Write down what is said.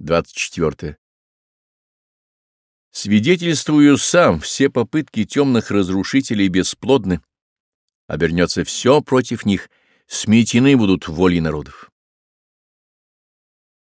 24. Свидетельствую сам, все попытки темных разрушителей бесплодны, обернется все против них, сметены будут воли народов.